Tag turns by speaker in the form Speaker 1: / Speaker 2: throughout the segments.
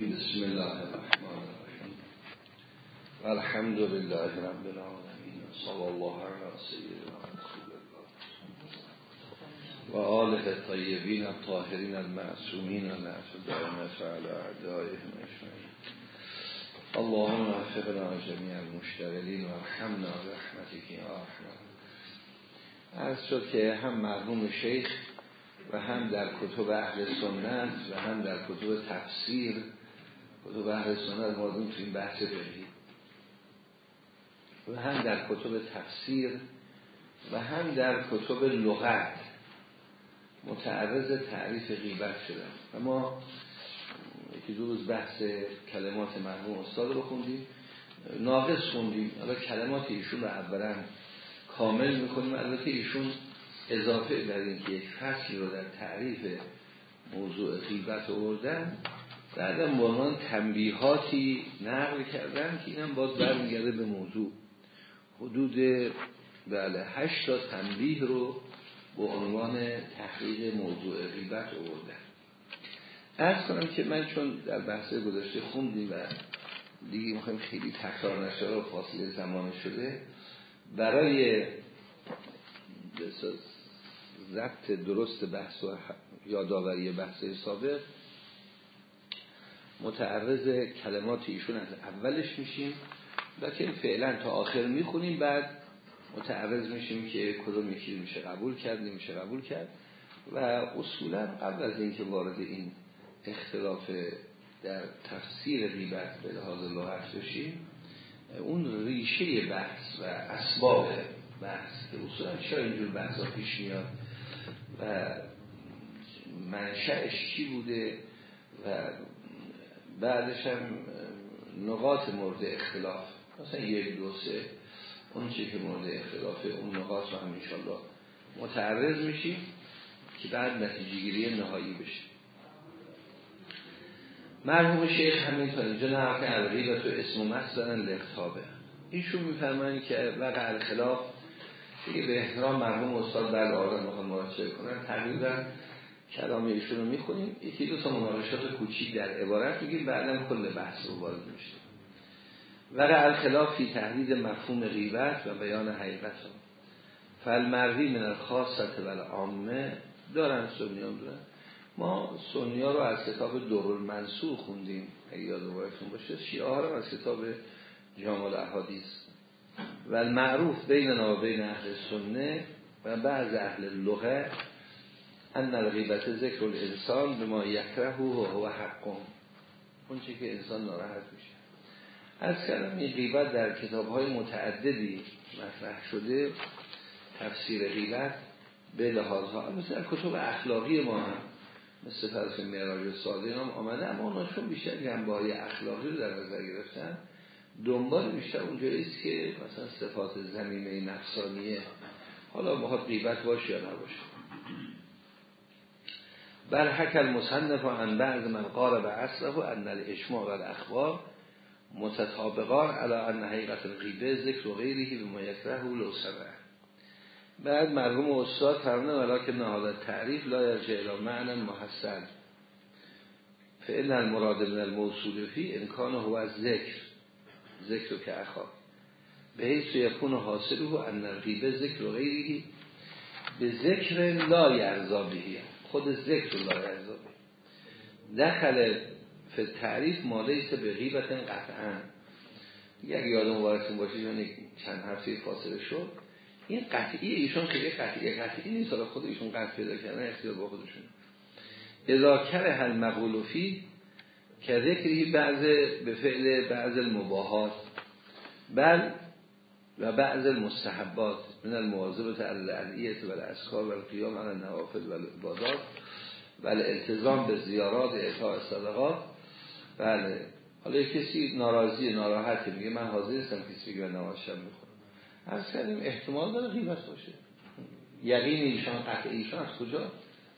Speaker 1: بسم الله الرحمن الرحیم. و الحمد لله رب العالمین. صلی الله علی سیدنا رسول الله و آله طیبین الطاهرین المعصومین و نعت دائم فعل اعدائهم اجمعین. اللهم وفقنا جميع المشتغلین و ارحمنا برحمتك یا ارحم. از شد که هم مرحوم شیخ و هم در کتب اهل سنت و هم در کتب تفسیر کتب اهل سنت مادون تو این بحث فقهی و هم در کتب تفسیر و هم در کتب لغت متعرض تعریف غیبت شدن. و ما یکی دو روز بحث کلمات مرحوم استاد رو خوندیم ناقص خوندیم. حالا کلمات ایشون رو اولا کامل می‌کنیم. البته ایشون اضافه در این که یک فصلی رو در تعریف موضوع غیبت آوردن بعدم عنوان تنبیهاتی نقل کردن که اینم باز برمیگرده به موضوع. حدود بله هشت تا تنبیه رو به عنوان تحقیق موضوع غیبت آوردن. ارز کنم که من چون در بحث گذاشته خوندیم و دیگه می‌خوایم خیلی تکرار نشه و فاصله زمان شده برای ضبط درست بحث و یادآوری بحث سابق متعرض کلمات ایشون از اولش میشیم. لیکن فعلا تا آخر می‌خونیم بعد متعرض میشیم که کدوم یکی میشه قبول کرد نمیشه قبول کرد. و اصولا قبل از اینکه وارد این اختلاف در تفسیر غیبت به لحاظ لغت بشیم اون ریشه بحث و اسباب بحث که اصولا چرا اینجور بحث پیش میاد و منشأش چی بوده و بعدش هم نقاط مورد اختلاف مثلا یک دو سه اون چی که مورد اختلاف اون نقاط رو هم انشالله متعرض میشیم که بعد نتیجه گیری نهایی بشه. مرحوم شیخ همینطور اینجا نه که و تو اسم و مصدرن لختابه ایشون میفرمایند که وقع الخلاف دیگه به احترام مرحوم استاد در آدم می‌خوان مراجعه کنن تقریبا کلام ایشون رو می‌خونیم. یکی دو تا مناقشات کوچیک در عبارت میگیم بعدم کل بحث رو وارد میشه وقع الخلاف فی تحدید مفهوم غیبت و بیان حقیقت هم فالمروی من الخاصت و العامه. دارن سنیان دارن ما سنیا رو از کتاب دور المنصور خوندیم. اگه یاد باشه شیعه ها رو از کتاب جامال احادیث و المعروف بین و بین اهل سنه و بعض اهل لغه. ان الغیبت ذکر الانسان به ما یکره و هو حقم اون چی که انسان ناراحت میشه. از کلم این غیبت در کتاب های متعددی مطرح شده تفسیر غیبت به لحاظ ها. مثل کتب اخلاقی ما هم مثل فرس معراج صادق هم آمده اما اوناشون بیشتر جنبه های اخلاقی رو در نظر گرفتن. دنبال بیشتر اونجاییست که مثلا صفات زمینه نفسانیه. حالا مخواد غیبت باشه یا نباشه. بر حک المصنف ان بعض من قارب اصله ان الاجماع و الاخبار متطابقان علی ان حقیقت الغیبه ذکر و غیره به ما یکره لو بعد مرحوم استاد فرمونه ولکن نهاد تعریف لا یرجع الی معنی محسن. فعل المراد من الموصول فی امکان هو از ذکر ذکر که اخا. به حیث یکون حاصل و ان الغیبه ذکر و غیره به ذکر لا یرزا خود ذکر یرزا بهی دخل فی تعریف مالیس به غیبت قطعا. اگر یادم وارستون باشید یعنی چند هفته فاصله شد این قطعی ایشون خیلی قطعی قطعی نیست. حالا خود ایشون قطع پیدا کردن اختیار با خودشون اذا کره هل مقولفی که ذکری بعض به فعل بعض المباهات. بل و بعض المستحبات من المواظبت العلیت و الاسکار و القیام علی النوافل و العبادات و الالتزام به زیارات اعطاء صدقات. بله حالا کسی ناراضی ناراحتی میگه من حاضر هستم کسی بگه نمازشم می‌خورم از کردیم احتمال داره غیبت باشه. یقین ایشان قطع ایشان از کجا؟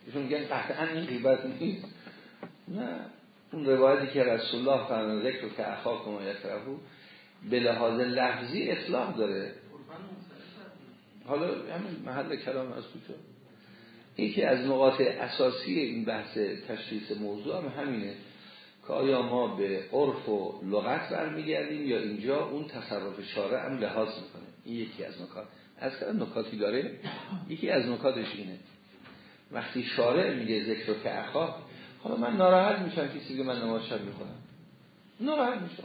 Speaker 1: ایشون میگن قطعا این غیبت نیست. نه اون روایتی که رسول الله فرمان ذکر که اخاکم یکرهو به لحاظ لفظی اطلاق داره. حالا همین محل کلام از کجا یکی از نقاط اساسی این بحث تشخیص موضوع هم همینه که آیا ما به عرف و لغت برمیگردیم یا اینجا اون تصرف شارع هم لحاظ می‌کنه. این یکی از نکات. از نکاتی داره. یکی از نکاتش اینه. وقتی شارع میگه ذکر که اخا حالا من ناراحت میشم کسی که من نماز شب می‌کنم ناراحت میشم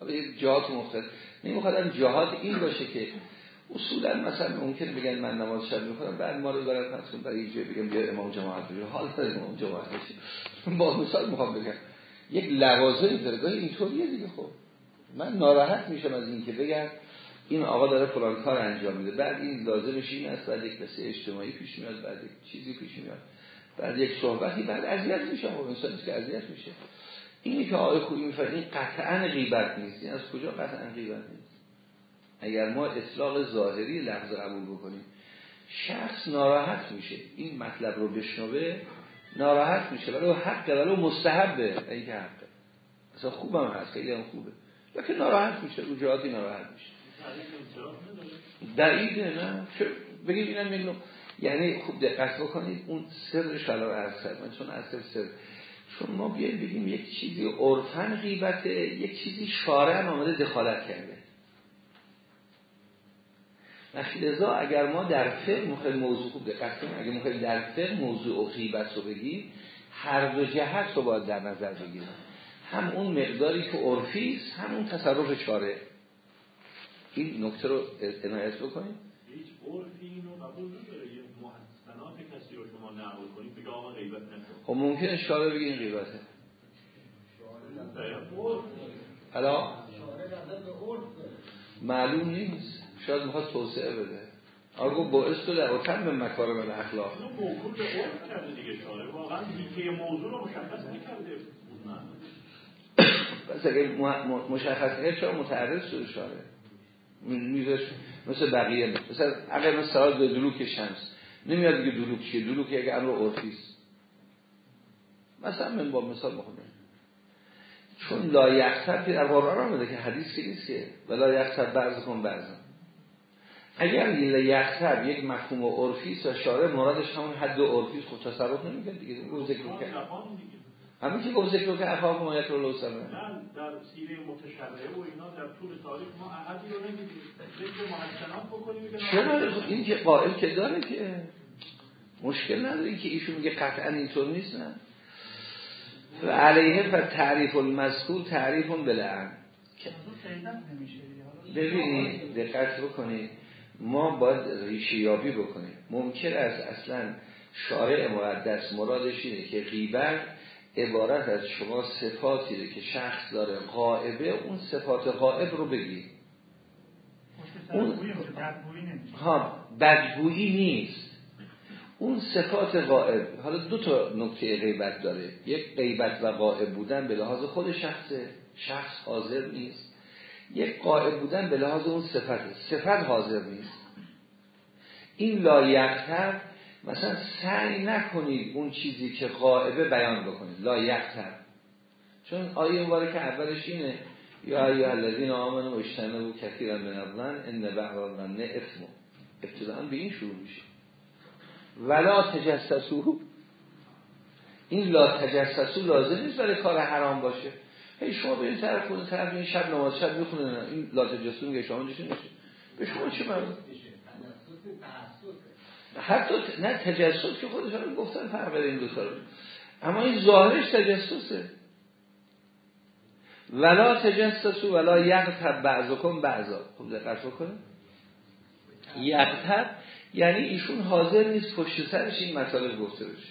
Speaker 1: حالا یه جهات مختلف. نمیخوادم جهات این باشه که اصولا مثلا ممکن بگن من نماز شب می‌خونم بعد ما رو برای پس برای یه بگم بیا امام جماعت بگم حال داره امام جماعت بشه با مثال می‌خوام بگم. یک لوازم داره گاهی اینطوریه دیگه خب. من ناراحت میشم از این که بگم این آقا داره فلان کار انجام میده. بعد این لازمش این است بعد یک قصه اجتماعی پیش میاد بعد یک چیزی پیش میاد. بعد یک صحبتی بعد اذیت میشه خب انسانی که اذیت میشه. اینی که آقای خوبی میفرد قطعا غیبت نیست. این از کجا قطعا غیبت نیست؟ اگر ما اطلاق ظاهری لفظ قبول بکنیم شخص ناراحت میشه. این مطلب رو بشنوه ناراحت میشه. ولی حقه ولی مستحبه. این که حقه. اصلا خوبم هست. خیلی هم خوبه. لیکن ناراحت میشه. رو جهاتی ناراحت میشه. دقیقه نه. بگیم اینم یعنی خوب دقت بکنید. اون سر شلار عرض من چون اصل سر چون ما بیاییم بگیم یک چیزی عرفن غیبته یک چیزی شارع هم آمده دخالت کرده. لذا اگر ما در فقه مخیل موضوع خوب دقت کنیم اگر مخیل در فقه موضوع و غیبت رو بگیم هر دو جهت رو باید در نظر بگیریم. هم اون مقداری که عرفی است هم اون تصرف شارع. این نکته رو عنایت بکنیم.
Speaker 2: هیچ عرفی اینو قبول نداره. یه محسنات کسی رو شما نقل کنید بگه آقا غیبت نکن.
Speaker 1: خب ممکنه شارع بگه این غیبته. حالا معلوم نیست. شاید می‌خواد توسعه بده. آگو باعث تو در اوتن به مکارم الاخلاق.
Speaker 2: شاره موضوع رو مشخص
Speaker 1: کرد چرا متعرض شده شاره میذاش مثل بقیه. مثل اگر مثل سوال به دلوک شمس. نمیاد دیگه دلوک چیه؟ دلوک یک امر عرفیست مثلا من با مثال بخونم چون لا یقصد در قرآن آمده که حدیث که نیست که ولا یقصد بعض کن بعض اگر یقصد یک مفهوم عرفی و شارع مرادش همون حد عرفی است خب تصرف نمی‌کنه دیگه رو ذکر کرد. همین که گفت ذکر که افاق ما یک رو لوسمه
Speaker 2: نه در سیره متشرعه و اینا در طول تاریخ ما احدی رو نمیدیم ذکر محسنات بکنیم
Speaker 1: چرا؟ این که قائل که داره که. مشکل نداره. که ایشون میگه قطعا اینطور نیست نه. و علیه و تعریف المذکور تعریف بلعن ببینید دقت بکنید ما باید ریشه یابی بکنیم. ممکن است اصلا شارع مقدس مرادش اینه که غیبت عبارت از شما صفاتی که شخص داره غائبه اون صفات غائب رو بگی. اون ها بدگویی نیست. اون صفات غائب حالا دو تا نکته غیبت داره. یک غیبت و غائب بودن به لحاظ خود شخصه شخص حاضر نیست. یک غائب بودن به لحاظ اون صفت صفت حاضر نیست. این لایقتر مثلا سعی نکنید اون چیزی که غائبه بیان بکنید لایقتر. چون آیه که اولش اینه یا ایها الذین آمنوا و کثیرا من الظن ان بعض الظن اثم. ابتداء به این شروع میشه. ولا تجسسو این لا تجسسو لازم نیست برای کار حرام باشه. هی شما به این طرف کنید طرف این شب نماز شب می‌خونه. این لا تجسسو میگه شما نشه به شما چه مرد حتی نه تجسس که خودشان گفتن فرق بین این دو تا اما این ظاهرش تجسسه. ولا تجسسو ولا یغتب بعضکم بعضا. خوب دقت بکنه یغتب یعنی ایشون حاضر نیست پشت سرش این مطالب گفته بشه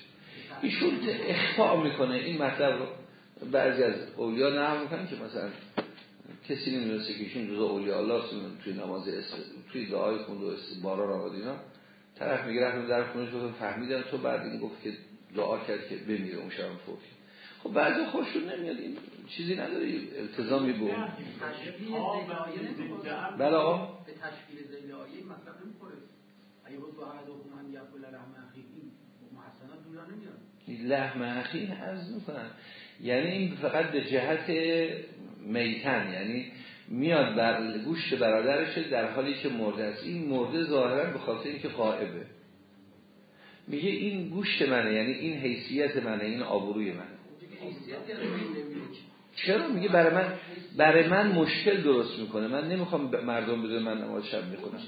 Speaker 1: ایشون اخفاء می‌کنه این مطلب رو. بعضی از اولیا نه می‌کنن که مثلا کسی نمی‌دونسته که ایشون جزء اولیاء الله توی نماز است توی دعای خوند و بارا را اینا. طرف میگه رفتم در خونه شدم فهمیدم تو بعد این گفت که دعا کرد که بمیره اون شب فوت خب بعضی خوششون نمیاد این چیزی نداری التزامی به اون. بله آقا.
Speaker 3: به تشکیل زیل آیه مطلب نمی‌خوره اگه بود با احد من یقول لحم اخی محسنات دورا نمیاد.
Speaker 1: لحم اخی عرض می‌کنن یعنی این فقط به جهت میتن یعنی میاد بر گوشت برادرشه در حالی که مرده است. این مرده ظاهرا به خاطر اینکه قائبه میگه این گوشت منه یعنی این حیثیت منه این آبروی منه. چرا؟ میگه برای من برای من مشکل درست می‌کنه. من نمی‌خوام مردم بدون من نماز شب می‌کنم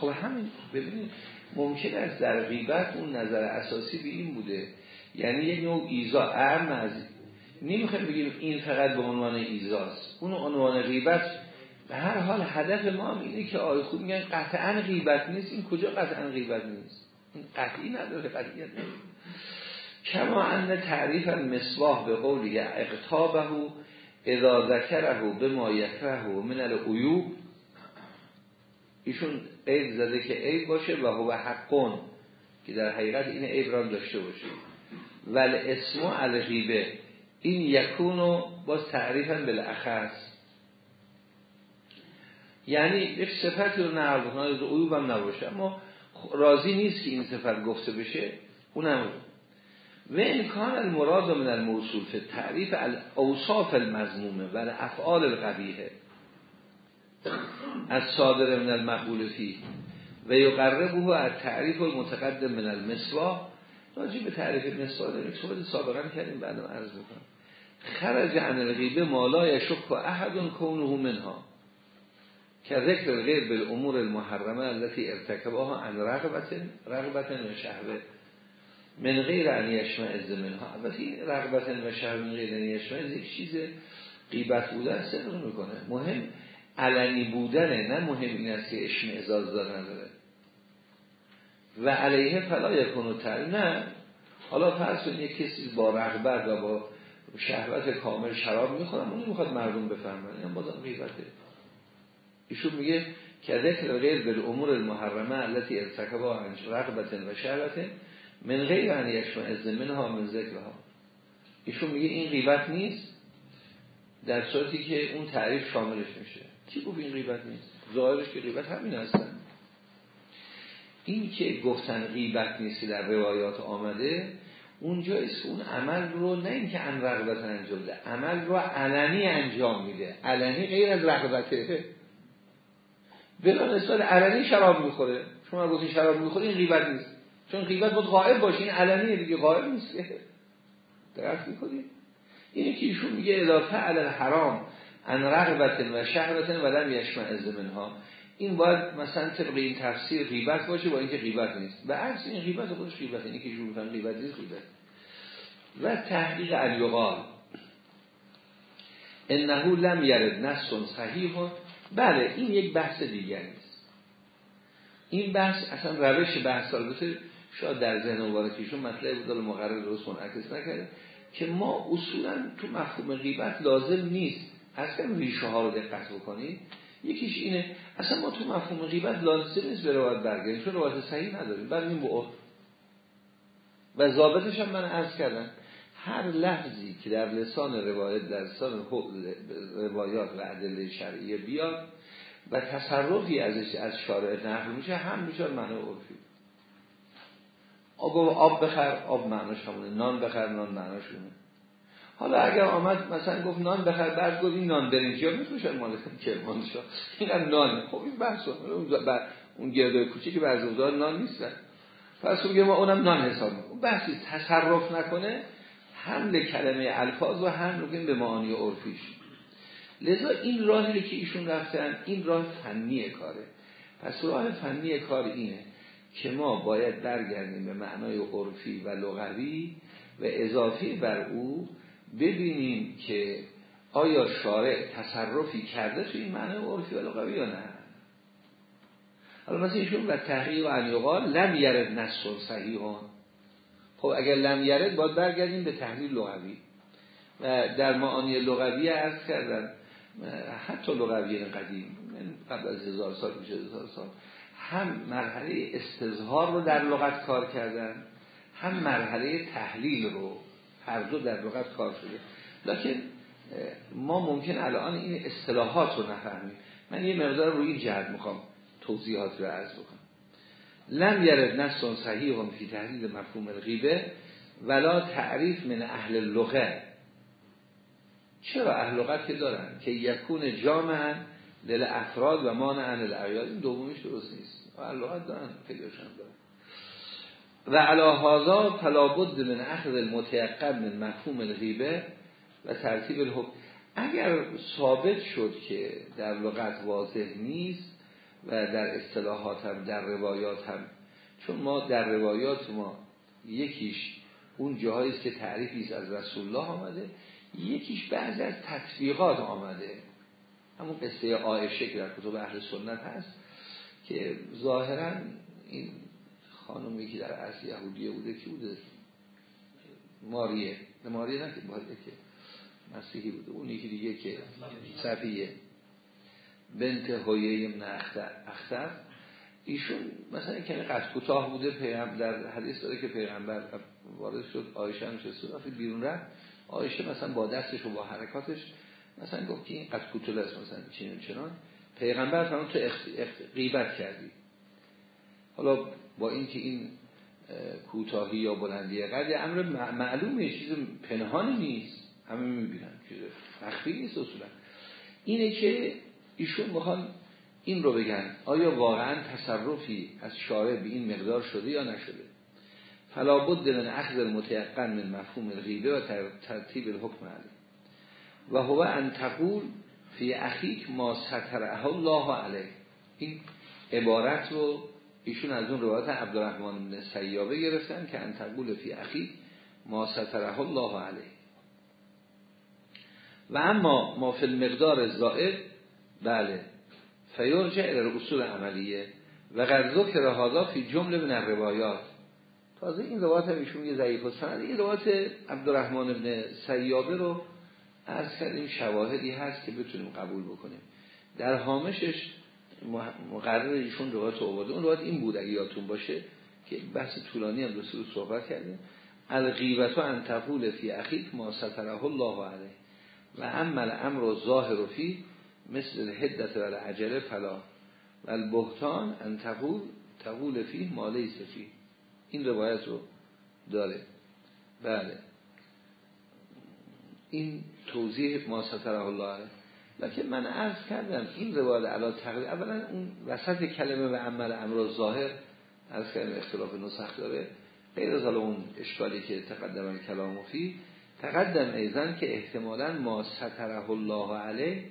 Speaker 1: خب همین ببینید ممکن است در غیبت اون نظر اساسی به این بوده. یعنی یک نوع ایزا ارم از نمی‌خوایم بگیم این فقط به عنوان ایزاست. اون عنوان غیبت به هر حال هدف ما اینه که آی خود میگن قطعا غیبت نیست. این کجا قطعا غیبت نیست؟ این قطعی نداره قطعیت نیست کما ان تعریف المصباح به قولی اقتابه اذا ذکره به ما یکره من العیوب ایشون عیب زده که عیب باشه و هو حقون که در حقیقت این عیب را داشته باشه. ول اسم الغیبه این یکونو باز تعریفا بالاخص. یعنی یک صفت رو نقل بکنه از عیوب هم نباشه اما راضی نیست که این صفت گفته بشه اونم و امکان المراد من الموصول فی تعریف الاوصاف المزمومه و افعال القبیحه. از صادر من المقبول فی و یقربه از تعریف المتقدم من المصوا راجع به تعریف مصوا داریم صحبت سابقا کردیم بعدم عرض بکنم خرج عن الغیبه ما لا یشک احد کونه منها. که ذکر غیر بالامور المحرمه التي ارتکبها عن رغبت رغبت و شهوه. من غیر ان یشمعز منها. البته رغبت و شهوه من غیر ان یک چیز غیبت بودن صدق می‌کنه. مهم علنی بودنه نه مهم این است که اشمعزاز دار نداره. و علیه فلا یکونو تر نه. حالا فرض کنید یک کسی با رغبت و با شهوت کامل شراب می‌خورم اون می‌خواد مردم بفهمن. این بازم غیبته. ایشون میگه که ذکر غیر به امور المحرمه التي ارتکبها عن رغبت و شهوت من غیر ان یشمع منها من ذکرها. ایشون میگه این غیبت نیست در صورتی که اون تعریف شاملش میشه. کی گفت این غیبت نیست؟ ظاهرش که غیبت همین هستن. این که گفتن غیبت نیست در روایات آمده اونجا اون عمل رو نه اینکه ان رغبت انجام ده عمل رو علنی انجام میده. علنی غیر از رغبته. بلا نسبت علنی شراب می‌خوره. شما گفتین شراب می‌خوره این غیبت نیست. چون غیبت بود غائب باشه این علنیه دیگه غائب نیست. درست می‌کنید اینه که ایشون میگه اضافه علی حرام ان رغبت و شهوت و لم یشمع از منها. این باید مثلا طبق این تفسیر غیبت باشه با اینکه غیبت نیست. به عکس این غیبت خودش غیبت اینه که شروع می‌کنن غیبت نیست غیبت و تحقیق الیقال انه لم یرد نص صحیح بله این یک بحث دیگری است. این بحث اصلا روش بحث البته شاید در ذهن مبارکیشون مطلب بود مقرر درست منعکس نکرده که ما اصولا تو مفهوم غیبت لازم نیست. اصلا ریشه ها رو دقت بکنید. یکیش اینه اصلا ما تو مفهوم غیبت لازم نیست به روایت برگردیم چون روایت صحیح نداریم. این به و ضابطش هم من عرض کردم هر لحظی که در لسان روایت در لسان روایات و ادله شرعیه بیاد و تصرفی ازش از شارع نقل میشه هم میشه معنی عرفی. آب آب بخر آب معناش همونه. نان بخر نان معناشونه حالا اگر آمد مثلا گفت نان بخر بعد گفت این نان برنجی ها می‌تونه مال کرمان شد این هم نان. خب این بحث اون گرده کوچی که بعضی نان نیستن. پس میگه ما اونم نان حساب اون بحثی تصرف نکنه. حمل کلمه الفاظ و هم به معانی عرفیش. لذا این راهی که ایشون رفتن این راه فنی کاره. پس راه فنی کار اینه که ما باید برگردیم به معنای عرفی و لغوی و اضافی بر او ببینیم که آیا شارع تصرفی کرده تو این معنای عرفی و یا نه. حالا مثلا ایشون و تحقیق و انیقال لم یرد نصر صحیحان خب اگر لم یرد باید برگردیم به تحلیل لغوی. و در معانی لغوی عرض کردن حتی لغوی قدیم قبل از هزار سال میشه هزار سال هم مرحله استظهار رو در لغت کار کردن هم مرحله تحلیل رو هر دو در لغت کار شده. لکن ما ممکن الان این اصطلاحات رو نفهمیم. من یه مقدار روی این جهت می‌خوام توضیحات رو عرض بکنم. لم یرد نص صحیح هم فی تحلیل مفهوم الغیبه ولا تعریف من اهل اللغه. چرا اهل لغت که دارن؟ که یکون جامعا دل افراد و مانع عن الاعیاد این دومیش درست نیست. اهل لغت دارن پیداشن دارن. و علا هازا فلابد من اخذ المتیقن من مفهوم الغیبه و ترتیب الحکم. اگر ثابت شد که در لغت واضح نیست و در اصطلاحات هم در روایات هم چون ما در روایات ما یکیش اون جاهایی که تعریفی از رسول الله آمده یکیش بعضی از تطبیقات آمده. همون قصه عایشه که در کتب اهل سنت هست که ظاهرا این خانمی که در اصل یهودیه بوده که بوده؟ ماریه. ماریه نه که باید که مسیحی بوده. اون یکی دیگه که صفیه. بنت هویه ابن اختر. ایشون مثلا کنه قد کوتاه بوده. پیغمبر در حدیث داره که پیغمبر وارد شد آیشه هم چه بیرون رفت. آیشه مثلا با دستش و با حرکاتش مثلا گفت که این قد کوتاه است مثلا چنین چنان. پیغمبر تو غیبت کردی. حالا با اینکه این کوتاهی یا بلندی قد امر معلومه چیز پنهانی نیست. همه می‌بینن که مخفی نیست اصولا. اینه که ایشون می‌خوان این رو بگن. آیا واقعا تصرفی از شارع به این مقدار شده یا نشده؟ فلا بد من اخذ المتيقن من مفهوم الغیبه و ترتیب الحکم علی و هو ان تقول فی اخیک ما ستره الله علیه. این عبارت رو ایشون از اون روایت عبدالرحمن بن سیابه گرفتن که ان تقول فی اخیک ما ستره الله علیه. و اما ما فی المقدار زائد بله فیرجع الى اصول عملیه و قد ذکر هذا فی جمله من الروایات. تازه این روایت هم ایشون یه ضعیف سند این روایت عبدالرحمن ابن سیابه رو از کردیم شواهدی هست که بتونیم قبول بکنیم. در حامشش مقرر ایشون روایت آورده. اون روایت این بود اگه یادتون باشه که بحث طولانی هم رو صحبت کردیم. الغیبت و انتقول فی اخیک ما ستره الله علیه. و عمل امر ظاهر فی مثل حدت و عجله فلا. و البهتان ان تقول فی مالی سفی این روایت رو داره. بله. این توضیح ما ستره الله علیه. لکن من عرض کردم این روایت علا تقریب اولا اون وسط کلمه و عمل امر ظاهر از کلمه اختلاف نسخ داره. غیر از اون اشکالی که تقدم کلام فی تقدم ایزن که احتمالا ما ستره الله علیه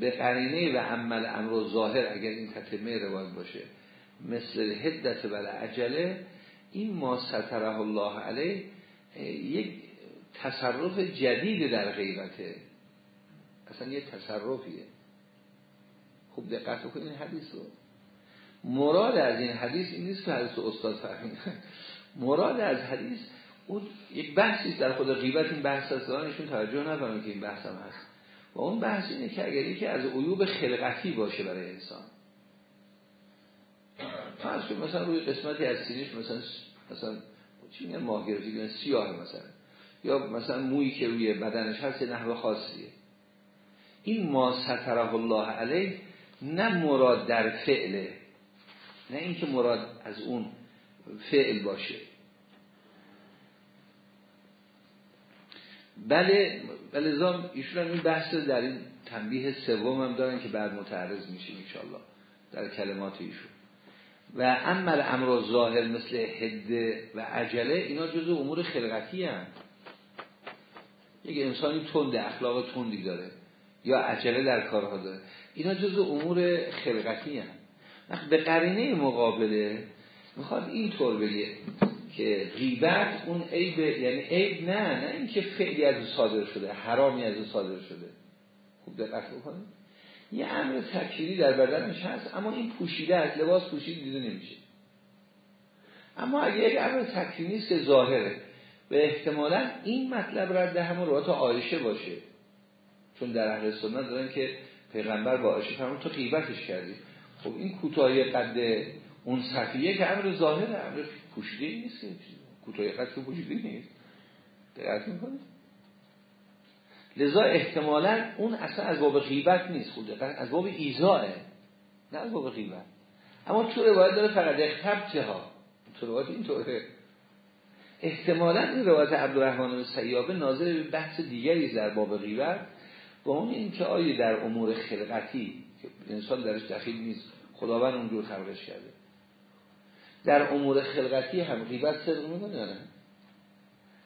Speaker 1: به قرینه و عمل امر ظاهر اگر این تتمه روایت باشه مثل حدت و عجله این ما ستره الله علیه یک تصرف جدید در غیبته. اصلا یه تصرفیه. خوب دقت بکنید این حدیث رو. مراد از این حدیث این نیست که حدیث استاد فهمید. مراد از حدیث اون یک بحثی در خود غیبت این بحث هست دارنشون توجه که این بحث هم هست. و اون بحث اینه که اگر یکی از عیوب خلقتی باشه برای انسان. فرض مثلا روی قسمتی از سینش مثلا مثلا چی میگن؟ ماه سیاه مثلا. یا مثلا مویی که روی بدنش هست یه نحوه خاصیه. این ما ستره الله علیه نه مراد در فعله نه اینکه مراد از اون فعل باشه. بله بله ایشون هم این بحث در این تنبیه سوم هم دارن که بعد متعرض میشیم انشالله در کلمات ایشون. و عمل امر ظاهر مثل هده و عجله اینا جزء امور خلقتی هم یک انسانی تند اخلاق تندی داره. یا عجله در کارها داره. اینا جزء امور خلقتی هم به قرینه مقابله می‌خواد اینطور بگه که غیبت اون عیب یعنی عیب نه نه اینکه فعلی از او صادر شده حرامی از او صادر شده. خوب دقت بکنید. یه امر تکیری در بدنش هست اما این پوشیده از لباس پوشید دیده نمیشه. اما اگه یک امر تکیری نیست که ظاهره به احتمالا این مطلب رد همون روات آیشه باشه. چون در اهل سنت دارن که پیغمبر با آیشه فرمون تو غیبتش کردی. خب این کوتاهی قد اون صفیه که امر ظاهره امر پوشیده نیست. کوتاه قد که پوشیده نیست. دقت می‌کنید لذا احتمالا اون اصلا از باب غیبت نیست. خود از باب ایزاه نه از باب غیبت. اما تو روایت داره فقط اختبته ها تو روایت اینطوره. احتمالا این روایت عبدالرحمن سیابه ناظر به بحث دیگری در باب غیبت. با اون این که آیه در امور خلقتی که انسان درش دخیل نیست خداوند اونجور خلقش کرده. در امور خلقتی هم غیبت صدق می‌کنه نه؟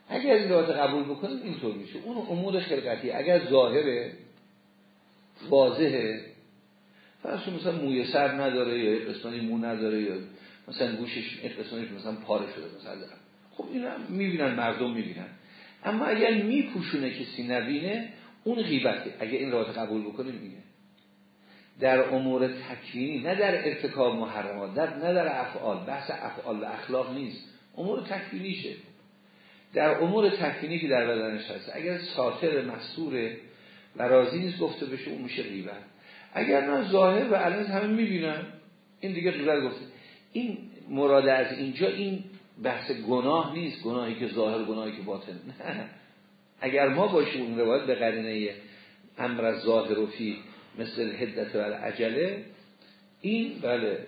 Speaker 1: اگر این روایت قبول بکنیم اینطور میشه. اون امور خلقتی اگر ظاهره واضحه فرض مثلا موی سر نداره یا قسمتی مو نداره یا مثلا گوشش قسمتش مثلا پاره شده مثلا خب اینا می‌بینن مردم می‌بینن. اما اگر میپوشونه کسی نبینه اون غیبته. اگر این روایت قبول بکنیم اینه در امور تکوینی نه در ارتکاب محرمات نه در افعال. بحث افعال و اخلاق نیست. امور تکوینیشه در امور تکوینی که در بدنش هست اگر ساتر مستوره و راضی نیست گفته بشه اون میشه غیبت. اگر نه ظاهر و علم همه می‌بینن. این دیگه غیبت گفته. این مراد از اینجا این بحث گناه نیست. گناهی که ظاهر گناهی که باطن. نه. اگر ما باشیم اون روایت به قرینه امر ظاهر و فی مثل هدت و عجله این بله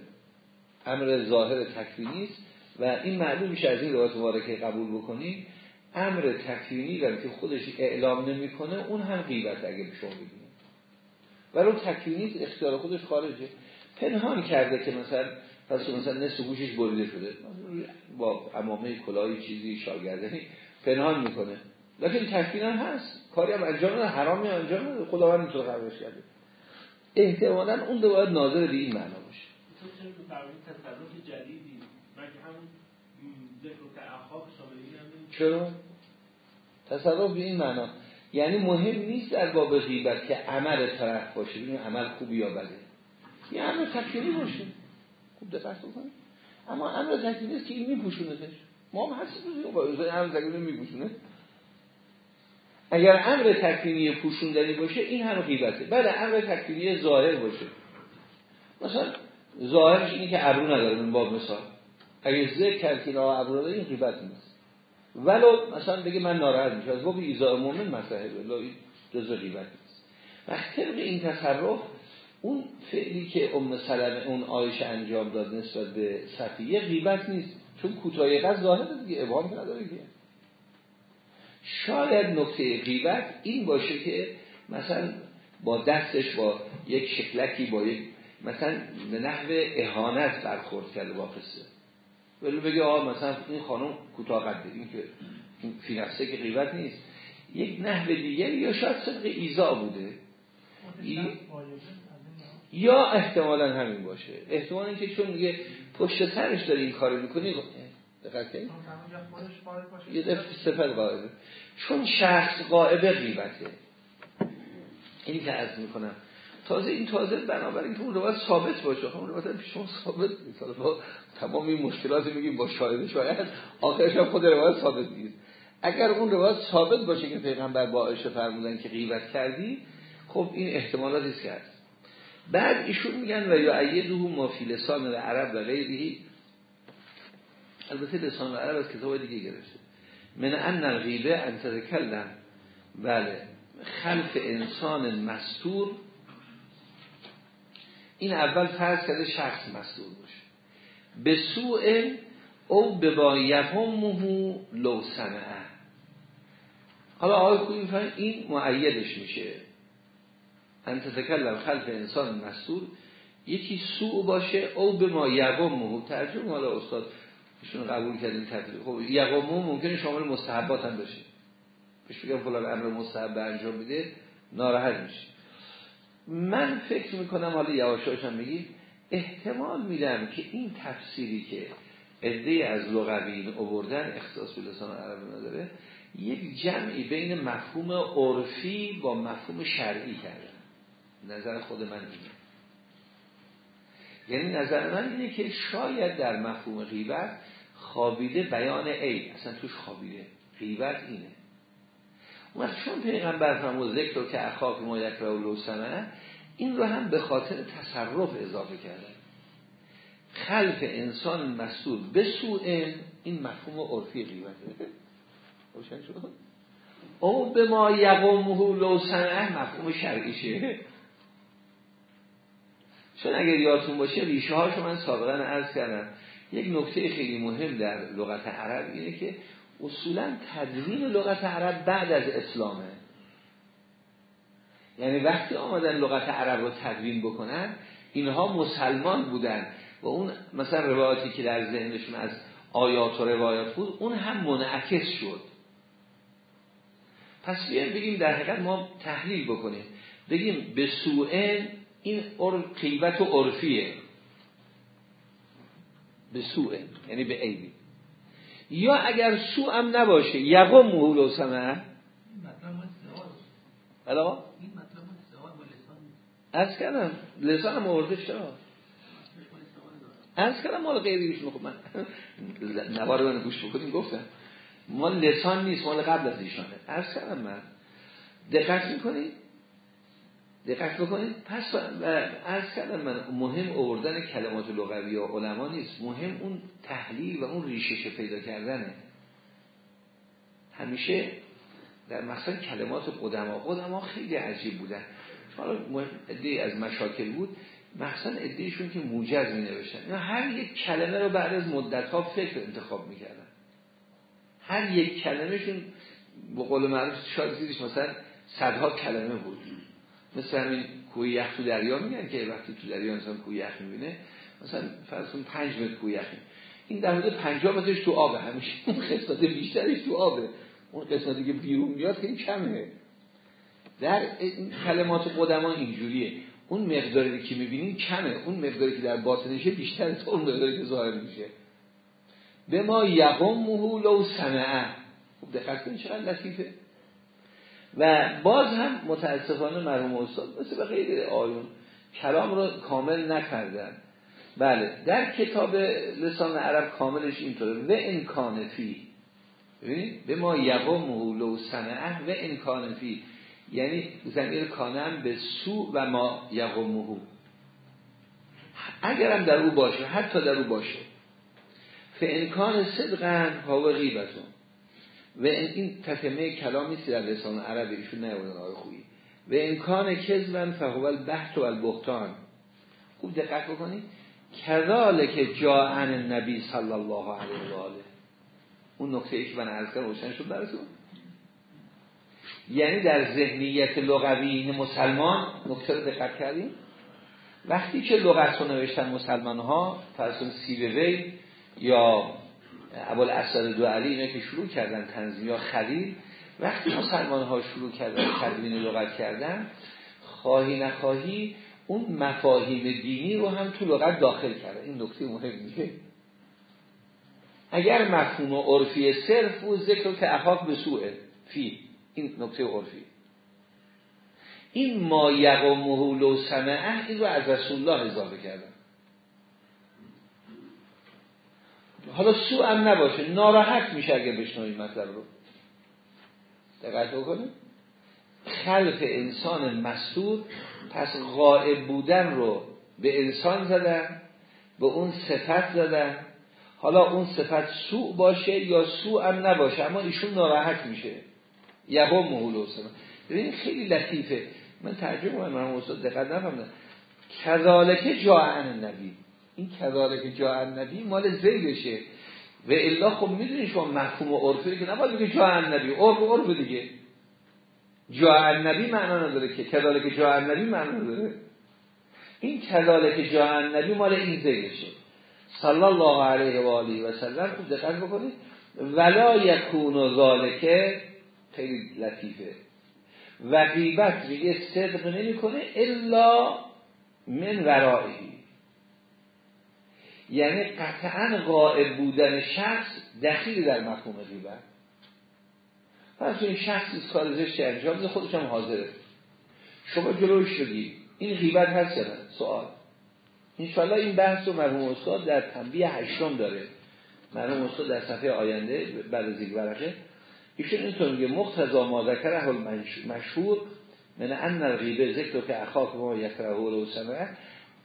Speaker 1: امر ظاهر تکوینی است و این معلوم میشه از این روایت مبارکه قبول بکنیم امر تکوینی را که خودش اعلام نمی‌کنه اون هم غیبت اگه به شما بگیم. ولو تکوینی اختیار خودش خارجه. پنهان کرده که مثلا پس مثلا نصف گوشش بریده شده. با امامه کلاهی چیزی شاگردنی پنهان می‌کنه. لیکن تکوین هم هست. کاری هم انجام نده حرامی انجام نده خداوند می‌تونه خبرش کرده احتمالا اون دو باید ناظر به این معنا باشه. چرا؟ تصرف به این معنا. یعنی مهم نیست در باب غیبت که عمل طرف باشه ببین عمل خوبی یا بده. یه عمل تکلیمی باشه. خوب دقت بکنید. اما امر تکلیمی است که این میپوشونتش ما هم هستیم با امر تکلیمی میپوشونه. اگر امر تکلیمی پوشوندنی باشه این هم غیبته. بله امر تکلیمی ظاهر باشه. مثلا ظاهرش اینه که ابرو نداره من باب مثال. اگه ذکر کرد که ابرو نداره این غیبت نیست. ولو مثلا بگه من ناراحت میشه از باب ایزا مومن مسئله لا جزء غیبت نیست. و طبق این تصرف اون فعلی که ام سلمه اون آیش انجام داد نسبت به صفیه غیبت نیست. چون کوتاهی قد ظاهر دیگه ابهام نداره که شاید نکته غیبت این باشه که مثلا با دستش با یک شکلکی با یک مثلا به نحو اهانت برخورد کرده با قصه. ولی بگه آه مثلا این خانم کوتاه قده این که این فی نفسه که غیبت نیست. یک نحو دیگری یا شاید صدق ایزا بوده. یا احتمالا همین باشه. احتمال اینکه چون میگه پشت سرش داری این کارو می‌کنی دقت کنید. یه دفع صفت قائبه چون شخص قائبه غیبته. اینی که عرض می‌کنم. تازه این تازه بنابراین که اون روایت ثابت باشه. خب اون روایت پیش شما ثابت نیست. با تمام این مشکلات میگیم با شاهد شاید آخرش هم خود روایت ثابت نیست. اگر اون روایت ثابت باشه که پیغمبر با عایشه فرمودن که غیبت کردی خب این احتمالاتی است که بعد ایشون میگن و یا ایده ما فی لسان عرب و غیری البته لسان عرب از کتاب دیگه گرفته. من ان الغیبه ان تتکلم بله. خلف انسان مستور. این اول فرض کرده شخص مستور باشه. به سوء او به با یهمه لو سمعه حالا آقای خوبی این معیدش میشه. ان تتکلم خلف انسان مستور. یکی سوء باشه او به ما یقومه ترجمه حالا استاد ایشون قبول کردیم تدریج خب یقومه ممکنه شامل مستحبات هم باشه پیش بگم فلان امر مستحب انجام میده ناراحت میشه من فکر می‌کنم حالا یواشاش هم میگی احتمال میدم که این تفسیری که عده از لغویین اووردن اختصاص به لسان عربی نداره یک جمعی بین مفهوم عرفی با مفهوم شرعی کردن. نظر خود من اینه. یعنی نظر من اینه که شاید در مفهوم غیبت خوابیده بیان عیب. اصلا توش خوابیده غیبت اینه. و چون پیغمبر فرمود ذکر که اخاف ما رو لوسنه این رو هم به خاطر تصرف اضافه کردن. خلف انسان مسئول به این مفهوم عرفی غیبته. روشن شد؟ او به ما یقومه لوسنه مفهوم شرعیشه چون اگر یادتون باشه ریشه هاشو من سابقا عرض کردم. یک نکته خیلی مهم در لغت عرب اینه که اصولا تدوین لغت عرب بعد از اسلامه. یعنی وقتی آمدن لغت عرب رو تدوین بکنن اینها مسلمان بودن و اون مثلا روایاتی که در ذهنشون از آیات و روایات بود اون هم منعکس شد. پس بیایم بگیم در حقیقت ما تحلیل بکنیم. بگیم به سوء این قیبت و عرفیه. به سوء یعنی به عیبی. یا اگر سو هم نباشه یقم مهول و سمه از کردم لسان هم آورده چرا؟ از کردم مال غیریش می‌خوام من نوار من گوش بکنیم گفتم. مال لسان نیست مال قبل از ایشانه. از کردم من. دقت می‌کنید دقت بکنید. پس از کردم من مهم اوردن کلمات لغوی و علما نیست. مهم اون تحلیل و اون ریشش پیدا کردنه. همیشه در مثلا کلمات قدما. قدما خیلی عجیب بودن. حالا ادهی از مشاکل بود. مثلا ادهیشون که موجز می نوشتن اینا هر یک کلمه رو بعد از مدت ها فکر انتخاب می‌کردن. هر یک کلمهشون به قول معروف شاید زیرش مثلا صدها کلمه بود. مثل همین کوی یخ تو دریا میگن که وقتی تو دریا انسان کوی یخ می‌بینه مثلا فرض کن 5 متر کوی یخ این در حدود 50 مترش تو آبه همیشه اون قسمت بیشترش تو آبه. اون قسمتی که بیرون میاد خیلی کمه. در کلمات قدما اینجوریه. اون مقداری که می‌بینین کمه. اون مقداری که در باطنشه بیشتر تا اون مقداری که ظاهر میشه. به ما یقمه لو سمعه. خوب دقت کنید چقدر لطیفه. و باز هم متاسفانه مرحوم استاد مثل غیر آیون کلام رو کامل نکردن. بله در کتاب لسان عرب کاملش اینطوره. و امکان فی. ببینید؟ به ما یقوم لو سمعه و امکان فی. یعنی زمیر کانم به سو و ما یقومه. اگرم در او باشه حتی در او باشه. امکان صدقن ها و غیبتون. و این تتمه کلامی است در لسان عربی ایشون نیوردن آقای خویی. و امکان کذبن فهو البحث و البختان خوب دقت بکنید. که جاءن نبی صلی الله علیه و آله. اون نکته ایش من عرض کردم روشن شد براتون. یعنی در ذهنیت لغوی مسلمان نکته رو دقت کردیم. وقتی که لغت رو نوشتن مسلمان ها فرسون سیبوی یا اول اصل دو علی اینه که شروع کردن تنظیم یا خلیل وقتی مسلمان ها شروع کردن تدوین لغت کردن خواهی نخواهی اون مفاهیم دینی رو هم تو لغت داخل کردن. این نکته مهمیه اگر مفهوم عرفی صرف و ذکر که اخاک به سوء فی. این نکته عرفی. این ما یقومه لو سمعه این رو از رسول الله اضافه کردن. حالا سو هم نباشه ناراحت میشه اگه بشنوی مطلب رو. دقت بکنید خلف انسان مسئول پس غائب بودن رو به انسان زدن به اون صفت زدن. حالا اون صفت سوء باشه یا سوء هم نباشه اما ایشون ناراحت میشه. یهو مهول ببینید خیلی لطیفه. من ترجمه من استاد دقت نفهمیدم. کذالک جاءن نبی این کذالک جا نبی مال زیدشه و الا خب می‌دونی شما مفهوم عرفی که نباید بگه جا نبی عرف عرف دیگه. جا نبی معنا نداره که. کذالک جا نبی معنا نداره. این کذالک جا نبی مال این زیدشه صلی الله علیه و آله و سلم خوب دقت بکنید. ولا یکون ذالک خیلی لطیفه. و میگه صدق نمی‌کنه الا من ورائهی یعنی قطعا غائب بودن شخص دخیل در مفهوم غیبت پس این شخصی کار زشت انجام ده خودش هم حاضره. شما جلوش شدی این غیبت هست یا سوال. انشالله این بحث رو مرحوم استاد در تنبیه هشتم داره. مرحوم استاد در صفحه آینده بعد از یک ورقه. ایشون اینطور میگه مقتضا ما ذکره مشهور من ان الغیبه ذکر که اخاک ما یکره و سمعه.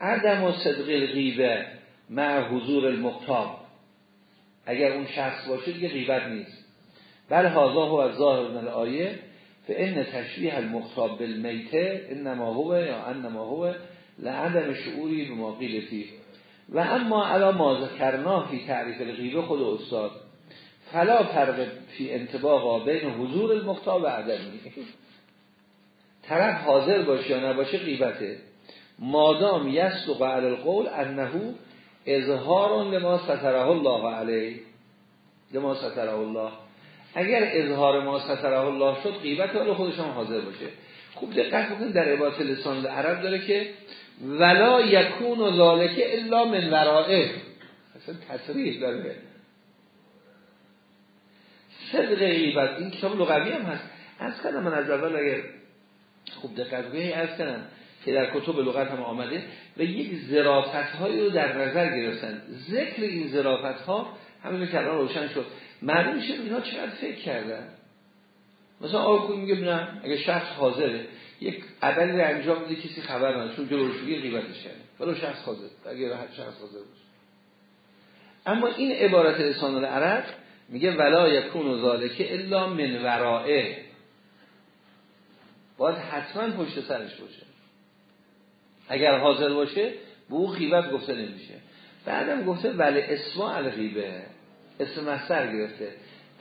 Speaker 1: عدم و صدق الغیبه مع حضور المختاب اگر اون شخص باشه دیگه غیبت نیست. بل هازا هو از ظاهر من آیه فان تشبیه المختاب بالمیته انما هو یا انما هو لعدم شعوری به ما و اما علا ما ذکرناه فی تعریف الغیبه خود استاد فلا فرق فی انتباقا بین حضور المختاب و عدمی طرف حاضر باشه یا نباشه غیبته. مادام یست و القول انهو اظهار لما ستره الله علیه. لما ستره الله. اگر اظهار ما ستره الله شد غیبت حال خودش هم حاضر باشه. خوب دقت بکنید در عبارت لسان عرب داره که ولا یکون و ذالکه الا من ورائه. اصلا تصریح داره. صدق غیبت. این کتاب لغوی هم هست. از کنم من از اول اگر خوب دقت کنید از که در کتب لغت هم آمده و یک زرافت هایی رو در نظر گرفتن. ذکر این زرافت ها همین که الان روشن شد. معلوم میشه اینها چقدر فکر کردن. مثلا آقا میگه نه اگه شخص حاضره یک عملی رو انجام میده کسی خبر نداره چون جلوشویی غیبتش کرده ولی شخص حاضر اگه راحت شخص حاضر باشه. اما این عبارت لسان العرب میگه ولا یکون ذالک الا من ورائه. باید حتما پشت سرش باشه. اگر حاضر باشه به او غیبت گفته نمیشه. بعدم گفته ولی اسما الغیبه. اسم مستر گرفته.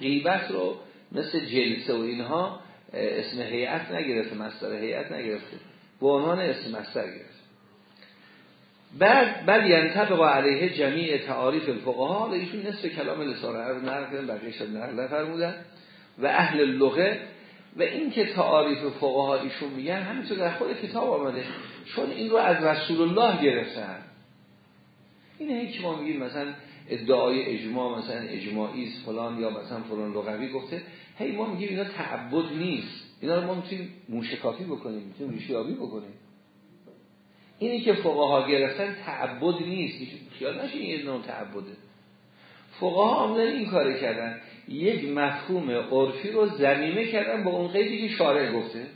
Speaker 1: غیبت رو مثل جلسه و اینها اسم هیئت نگرفته مستر هیئت نگرفته. به عنوان اسم مستر گرفته. بعد بل ینطبق علیه جمیع تعاریف الفقها ایشون نصف کلام لسان عرب نقل شد نقل فرمودن و اهل اللغه و این که تعاریف فقها ایشون میگن همینطور در خود کتاب آمده. چون این رو از رسول الله گرفتن. این هیچ ما میگیم مثلا ادعای اجماع مثلا اجماعی فلان یا مثلا فلان لغوی گفته. هی ما میگیم اینا تعبد نیست. اینا رو ما می‌تونیم موشکافی بکنیم می‌تونیم ریشیابی بکنیم. اینی که فقها گرفتن تعبد نیست. خیال نشه این نوع تعبده. فقها عملا این کار کردن. یک مفهوم عرفی رو زمینه کردن با اون قیدی که شارع گفته.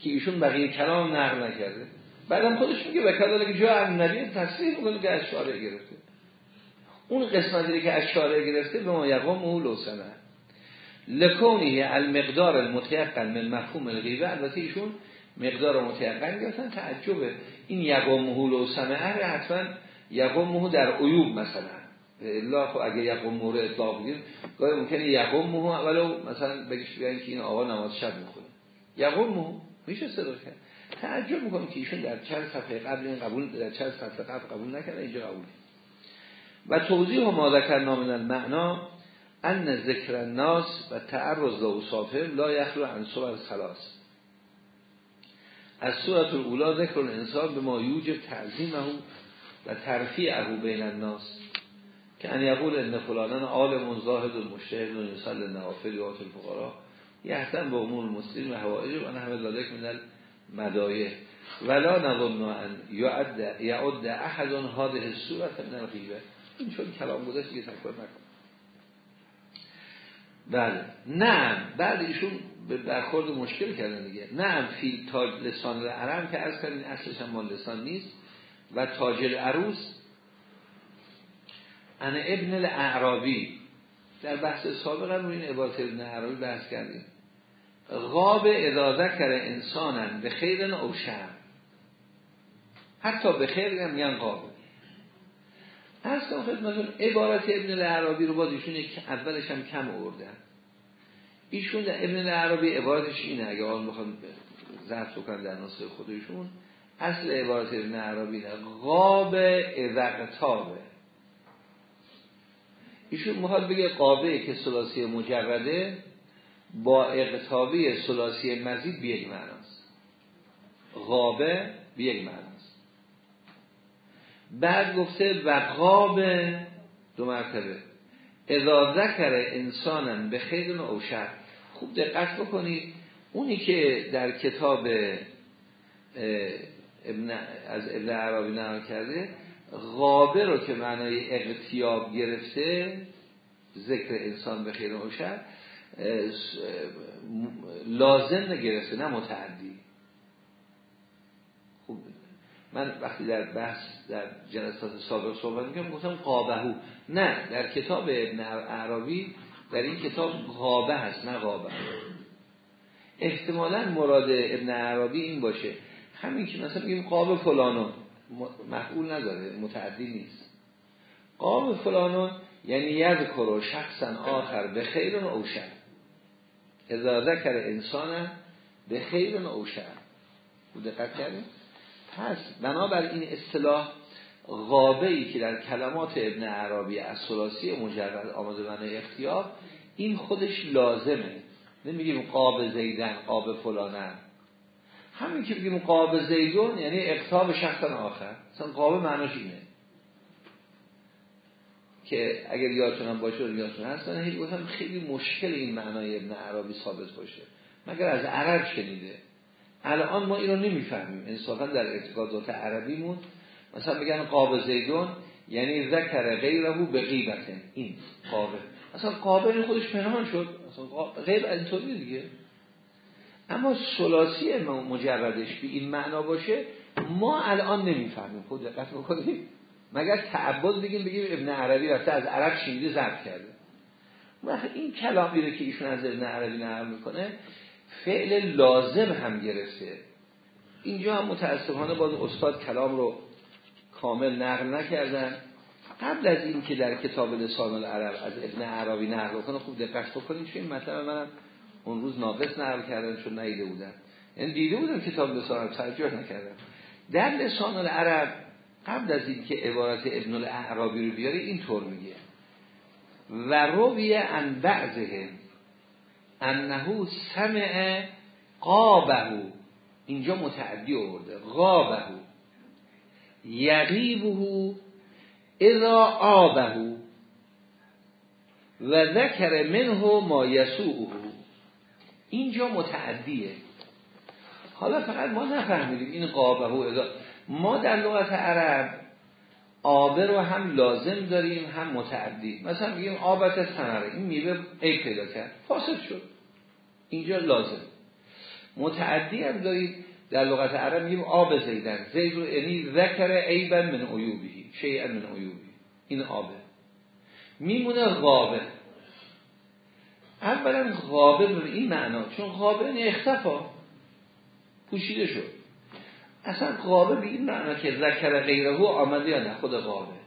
Speaker 1: که ایشون بقیه کلام نقل نکرده. بعدم خودش میگه به کلام که جا نبی تصریح می‌کنه که از شارع گرفته. اون قسمتی که از شارع گرفته به ما یقام او لوسنه. لکونی المقدار المتیقن من مفهوم الغیبه. البته ایشون مقدار متیقن گرفتن. تعجبه این یقامه لوسنه حتما یقامه در عیوب مثلا. الله خب اگه یقوم مورد اطلاق بگیر گاهی ممکنه یقوم مهو ولو مثلا بگیش بگن که این آقا نماز شب می‌خونه. یقوم مهو میشه صدا کرد. تعجب می‌کنم که ایشون در چند صفحه قبل این قبول در چند صفحه قبل قبول نکرده اینجا قبول و توضیح و ما ذکر نامن المعنا ان ذکر الناس و تعرض و صافه لا یخلو عن صور از صورت الاولا ذکر الانسان به ما یوجب تعظیمه و ترفیعه بین الناس. که ان یقول ان فلانان عالم زاهد و مجتهد و یصلی النوافل و الفقراء. یحتم به امور المسلمین و حوائج و همه ذالک من المدایه ولا نظن ان یعد یعد احد هذه الصورت من الغیبه. این چون کلام بوده دیگه تکرار نکن. بله. نه بعد ایشون به برخورد مشکل کردن دیگه. نه فی تاج لسان العرب که از کردین اصلش هم لسان نیست. و تاج عروس انا ابن الاعرابی در بحث سابق رو این عبارت ابن اعرابی بحث کردیم. غاب اذا ذکر انسانن به خیر او شر. حتی به خیر هم میگن غاب. از کنم خدمتون عبارت ابن الاعرابی رو باز ایشون اولش هم کم آوردن. ایشون در ابن الاعرابی عبارتش اینه اگه آن بخواد ضبط بکنن در نسخه خودشون اصل عبارت ابن اعرابی نه غاب اذقتابه ایشون می‌خواد بگه قابه که سلاسی مجرده با اقتابه سلاسی مزید به یک معناست غابه به یک معناست بعد گفته و غاب دو مرتبه. اذا ذکر انسانن به خیر او خوب دقت بکنید. اونی که در کتاب ابن از ابن عربی نقل کرده غابه رو که معنای اقتیاب گرفته ذکر انسان به خیر و لازم نگرفته نه متعدی. خوب. من وقتی در بحث در جلسات سابق صحبت می‌کنم گفتم قابهو نه در کتاب ابن عربی در این کتاب غابه هست نه غابه. احتمالا مراد ابن عربی این باشه. همین که مثلا میگیم قاب فلانون مفعول نداره متعدی نیست. قام فلانون یعنی یذکر شخصا آخر به خیر و اوشن اذا ذکر انسان به خیر و اوشن بود دقت کردیم پس بنابر این اصطلاح غابه ای که در کلمات ابن عربی از سلاسی مجرد آمده من اختیار این خودش لازمه. نمیگیم قاب زیدن قاب فلانن همین که بگیم قاب زیدون یعنی اقتاب شخص آخر. مثلا قاب معناش اینه. که اگر یادتونم باشه و یادتون هست من گفتم خیلی مشکل این معنای ابن عربی ثابت باشه. مگر از عرب شنیده. الان ما اینو نمی‌فهمیم. انصافا در اعتقادات عربیمون مثلا بگن قاب زیدون یعنی ذکر غیره به غیبته این قابه. اصلا قابل خودش پنهان شد. اصلا غیب اینطوری دیگه. اما سلاسی مجردش به این معنا باشه ما الان نمی‌فهمیم. خود دقت بکنیم مگر تعبد بگیم بگیم ابن عربی رفته از عرب شنیده ضبط کرده. وقت این کلامی رو که ایشون از ابن عربی نقل می‌کنه فعل لازم هم گرفته. اینجا هم متاسفانه باز استاد کلام رو کامل نقل نکردن. قبل از این که در کتاب لسان العرب از ابن عربی نقل کنه خوب دقت بکنید. چون این مطلب منم اون روز ناقص نقل کردن چون نیده بودن. یعنی دیده بودم کتاب لسان العرب ترجمه نکردم. در لسان العرب قبل از این که عبارت ابن العربی رو بیاره اینطور میگه. و رویه ان بعضهم انهو سمع قابهو اینجا متعدی آورده. قابهو یقیبهو اذا آبهو و ذکر منه ما یسوعه. اینجا متعدیه. حالا فقط ما نفهمیدیم این قابهو اذا ما در لغت عرب آبه رو هم لازم داریم هم متعدی. مثلا میگیم آبت ثمره. این میوه ای پیدا کرد. فاسد شد. اینجا لازم. متعدی هم داریم. در لغت عرب میگیم آب زیدن. زید رو یعنی ذکر عیبا من عیوبی شیئا من عیوبی این آبه. میمونه غابه. اولا غابه به این معنا چون غابه این اختفا پوشیده شد. اصلا غابه به این معنا که ذکر غیره آمده یا نه خود غابه.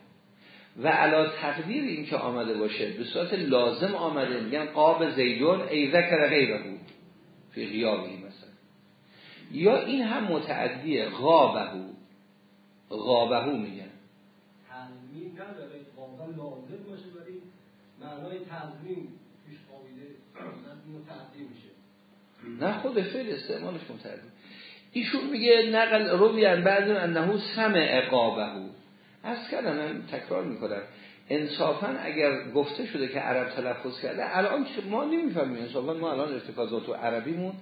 Speaker 1: و علا تقدیر این که آمده باشه به صورت لازم آمده میگن قاب زیدون ای ذکر غیره فی غیابی مثلا. یا این هم متعدیه غابهو غابهو میگن.
Speaker 4: تنظیم نداره لازم باشه ولی معنای تنظیم پیش قابیده متعدی میشه
Speaker 1: نه خود فعل استعمالش متعدی ایشون میگه نقل رویان بعضی انهو سمع اقابهو از کردم من تکرار می‌کنم. انصافا اگر گفته شده که عرب تلفظ کرده الان ما نمی‌فهمیم انصافا ما الان ارتکازات و عربیمون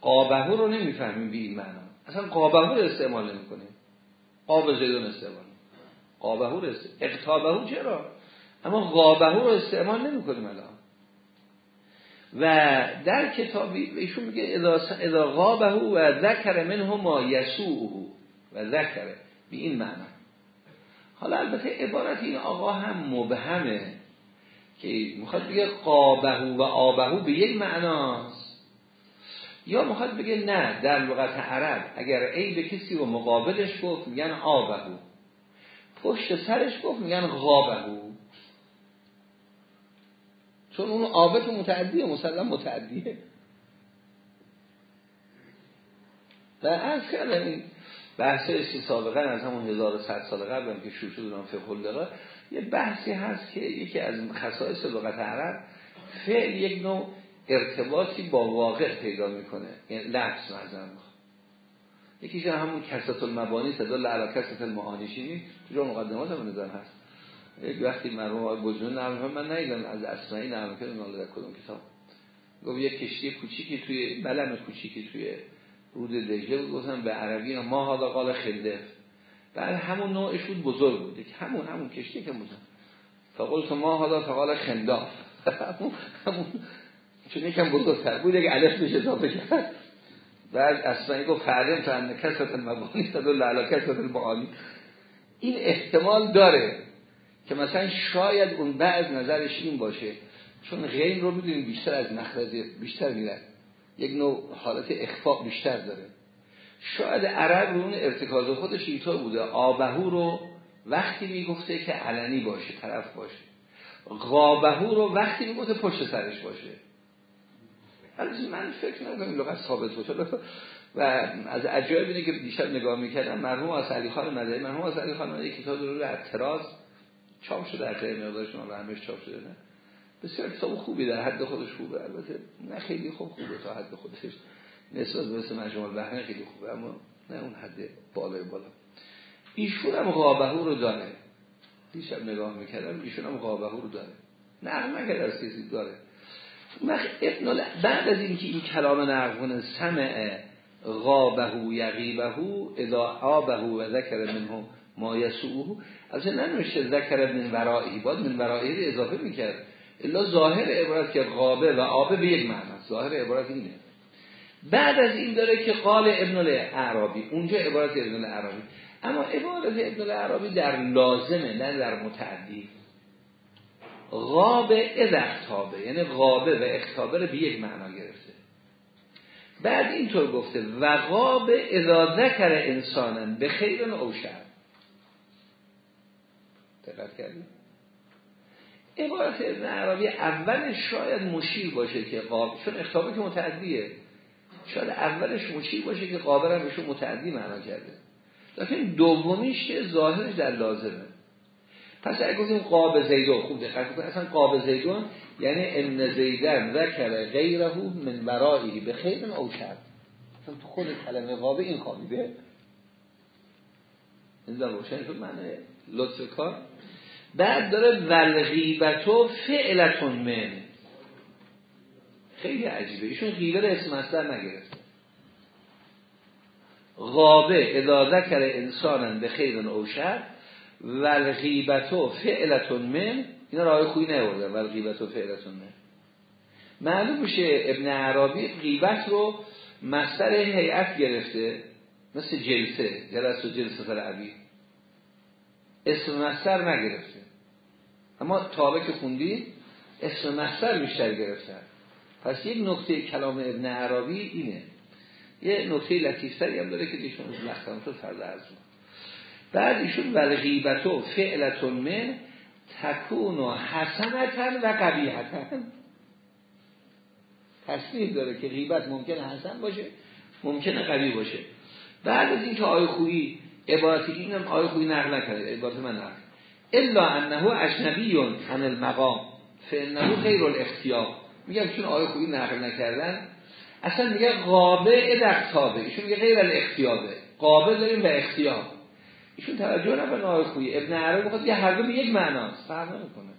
Speaker 1: قابهو رو نمی‌فهمیم به این معنا. اصلا قابهو رو استعمال نمی‌کنیم. قاب زیدون استعمال قابهو رو استعمال اقتابهو چرا؟ اما قابهو رو استعمال نمی‌کنیم الان. و در کتابی ایشون میگه اذا غابه و ذکر منه ما یسوعه و ذکر به این معنی. حالا البته عبارت این آقا هم مبهمه که می‌خواد بگه قابه و آبهو به یک معناست. یا می‌خواد بگه نه در لغت عرب اگر ای به کسی و مقابلش گفت میگن آبهو پشت سرش گفت میگن غابهو چون اون آبت متعدیه مسلم متعدیه. و از کردم این بحث سی سابقه از همون 1100 سال قبل هم که شروع شد اونم فقه یه بحثی هست که یکی از خصائص لغت عرب فعل یک نوع ارتباطی با واقع پیدا می‌کنه یعنی لفظ مثلا یکیش همون کسرت المبانی تدل علی کسرت المعانیشی تو جا مقدمات هم نظر هست. یک وقتی مرحوم آقای بجنون نرم من نیدم از اسمایی نرم که ناله در کدوم کتاب. گفت یک کشتی کوچیکی توی بلم کوچیکی توی رود دجله بود گفتن به عربی ما حالا قال خلدف بعد همون نوعش بود بزرگ بود همون همون کشتی که بزرگ فقلت ما حالا فقال خنداف همون همون. چون یکم بزرگتر بود یک الف بشه اضافه کرد. بعد اصلا گفت فعلم فعن کسرت المبانی تدل علی کسرت این احتمال داره. که مثلا شاید اون بعض نظرش این باشه چون غیر رو می‌دونیم بیشتر از مخرج بیشتر میرن یک نوع حالت اخفاق بیشتر داره. شاید عرب رو اون ارتکاز خودش اینطور بوده. آبهو رو وقتی می‌گفته که علنی باشه طرف باشه. غابهو رو وقتی می‌گفته پشت سرش باشه. از من فکر نکنم لغت ثابت باشه. و از عجایب اینه که دیشب نگاه می‌کردم مرحوم از علی خان مدنی مرحوم از علی خان مدنی کتاب رو اعتراض چاپ شده در مقدار شما و همش چاپ شده نه. بسیار کتاب خوبی در حد خودش خوبه البته نه خیلی خوب خوبه تا حد خودش. نسبت به مثل مجموع بحرین خیلی خوبه اما نه اون حد بالای بالا. ایشون هم غابهو رو داره. دیشب نگاه می‌کردم ایشون هم غابهو رو داره. نه نکرد از کسی داره. ابن بعد از اینکه این کلام نقل سمع غابهو یغیبهو اذا آبهو و ذکر منه ما یسوه از نمیشه ذکر من ورایی باید من رو اضافه می‌کرد. الا ظاهر عبارت که غابه و آبه به یک معنی ظاهر عبارت اینه. بعد از این داره که قال ابن العربی اونجا عبارت ابن العربی اما عبارت ابن العربی در لازمه نه در متعدی. غابه از اختابه. یعنی غابه و اختابه رو به یک معنا گرفته. بعد اینطور گفته. و غابه اذا ذکر انسانن به خیر او دقت کردیم عبارت ابن عربی اولش شاید مشیر باشه که قاب چون اختابه که متعدیه. شاید اولش مشیر باشه که قابل هم بهشون متعدی معنا کرده. لیکن دومیش که ظاهرش در لازمه. پس اگه گفتیم قاب زیدون خوب دقت کنید. اصلا قاب زیدون یعنی ان زیدن ذکر غیره من ورایی به خیر او چون تو خود کلمه قابه این خوابیده این در روشن شد معنی لطف کار. بعد داره ولغیبتو فعلتون من. خیلی عجیبه. ایشون غیبه رو اسم مصدر نگرفته غابه اذا ذکر انسانن به خیر او شر ولغیبتو فعلتون من. اینا راه خوبی نیورده ولغیبتو فعلتون من. معلوم میشه ابن عربی غیبت رو مصدر هیئت گرفته مثل جلسه جلس و جلسه عبی. اسم مصدر نگرفته. اما تابه که خوندی اسم مصدر بیشتر گرفتن پس یک نقطه کلام ابن عربی اینه. یه نقطه لطیفتری هم داره که دیشون لختم تو فرد از بعد ایشون ولغیبتو فعلتون من تکون و حسنتن و قبیحتن. تصنیف داره که غیبت ممکنه حسن باشه ممکنه قوی باشه. بعد از اینکه آی خویی عبارتی اینم آی خویی نقل نکرده عبارت من نقل. الا انه اجنبی عن المقام فانه غیر الاختیار. میگم چون آیه خوبی نقل نکردن اصلا میگه قابع در تابه ایشون میگه غیر الاختیابه. قابع داریم به اختیار. ایشون توجه نکنه آیه خوبی ابن عربی بخواد یه هر دو به یک معناست. فرق نمی‌کنه.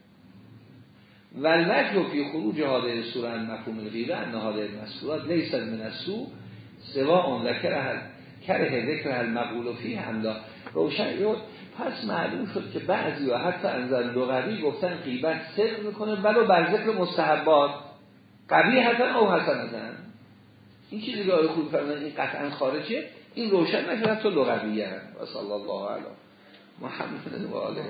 Speaker 1: ولوجه فی خروج هاده سوره مفهوم الغیبه ان هاده المسئولات لیست من السو سوا اون ذکر کره ذکر المقول فی هم روشن پس معلوم شد که بعضی و حتی انزل لغوی گفتن قیبت صدق می‌کنه ولو بر ذکر مستحبات. قبیه حتی او حسنتن این چیزی که آقای خوب فرمودن این قطعا خارجه. این روشن نشد حتی لغویه و صلی الله علیه محمد و آله.